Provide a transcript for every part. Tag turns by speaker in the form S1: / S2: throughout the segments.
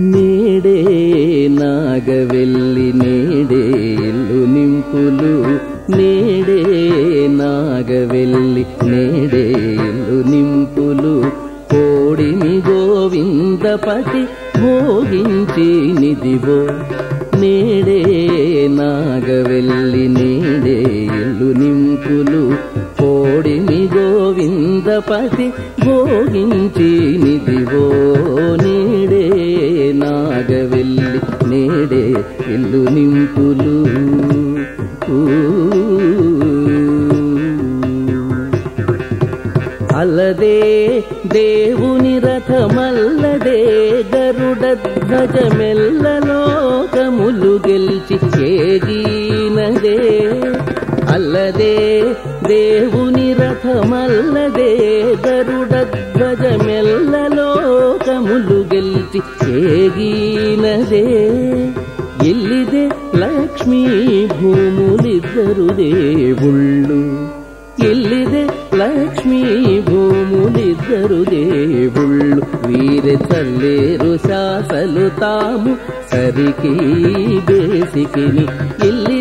S1: నేడే నాగవెల్లి నేడే ఇల్లు నింపులు. నేడే నాగవెల్లి నేడే ఇల్లు నింపులు. కోడిమి గోవిందపతి భోగించి నిదివో నేడే నాగవెల్లి నేడే ఇల్లు నింపులు. కోడిమి గోవిందపతి భోగించి నిదివో నేడే ఇల్లు నింపులు. అలదే దేవుని రథమల్లదే గరుడ ధ్వజమెల్లలోకములు గెలిచి చేగినదే అల్లదే దేవుని రథమల్లదే గరుడ ధ్వజమెల్లలోకములు గెలిచి చేగినదే ఎల్లిదే లక్ష్మీ భూములిద్దరు దేవుళ్ళు. ఎల్లిదే లక్ష్మీ భూములిద్దరు దేవుళ్ళు. వీరి తల్లేరు శాసలు తాము సరికి బేసికిని. ఎల్లిదే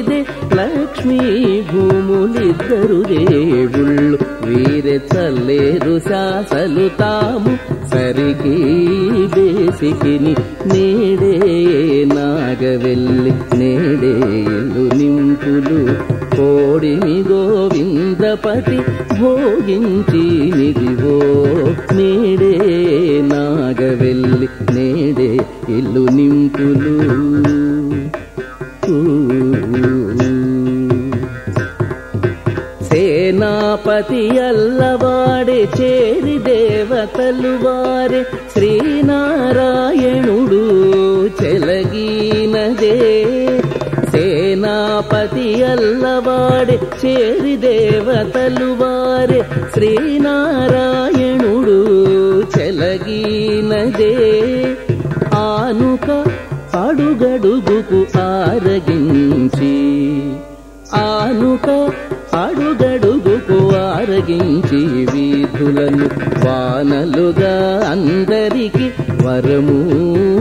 S1: లక్ష్మీ భూములిద్దరు రేవుళ్ళు వీరి చల్లేరు శాసలు తాము. సరికి బేసికిని నేడే నాగవెల్లి నేడేలు నింపులు కోడిని గోవిందపతి భోగించి నిదివో నేడే నాగవెల్లి నేడే ఇల్లు నింపులు పతి అల్లవాడే చేరి దేవతలు వారే. శ్రీనారాయణుడు చెలగినదే. సేనాపతి అల్లవాడే చేరి దేవతలు వారే. శ్రీనారాయణుడు చెలగినదే. ఆనుక అడుగడుగుకు ఆరగించి ఆనుక అడుగడుగుకు ఆరగించి వీధులను వానలుగా అందరికి వరమూలొసగుచు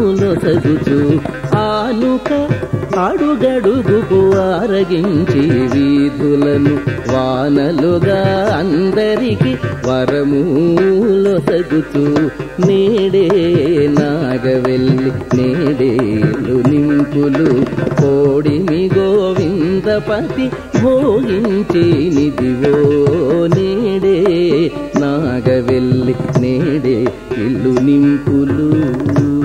S1: ఆనుక అడుగడుగుకు ఆరగించి వీధులను వానలుగా అందరికి వరమూలొసగుచు నేడే నాగవెల్లి నేడేలు నింపులు గోవిందపతి భోగించి నిదివో నేడే నాగవెల్లి నేడే ఇల్లు నింపులు.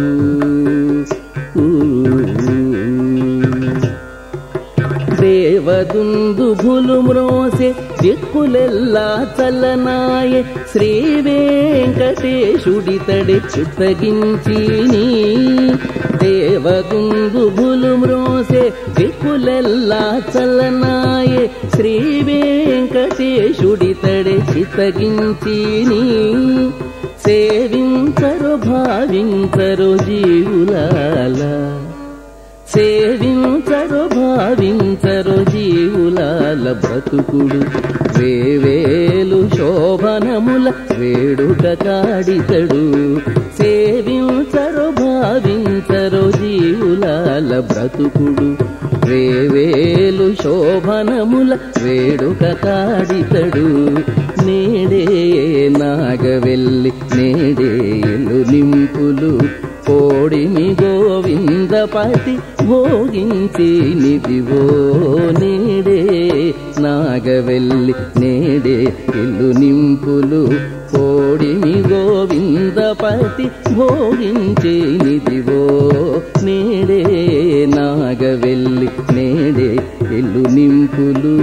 S1: దేవదుందుభులు మ్రోసే దిక్కులెల్లా చల్లనాయ. శ్రీ వెంకటేశుడితడి చిత్తగించిని దేవదుందుభులు మ్రోసే దిక్కులెల్లా చల్లనాయ. శ్రీ వెంకటేశుడితడి చిత్తగించి సేవించరు భావించరు జీవులాలా. సేవించరు భావించరు జీవులాల బ్రతుకుడు వేవేలు శోభనముల వేడుక కాడితడు. సేవించరు భావించరు జీవులాల బ్రతుకుడు. వేవేలు శోభనముల వేడుక కాడితడు. నేడే నాగవెల్లి నేడేలు నింపులు కోడిమి గోవిందపతి భోగించి నిదివో నేడే నాగవెల్లి నేడే ఇల్లు నింపులు కోడిమి గోవిందపతి భోగించి నిదివో నేడే నాగవెల్లి నేడే ఇల్లు నింపులు.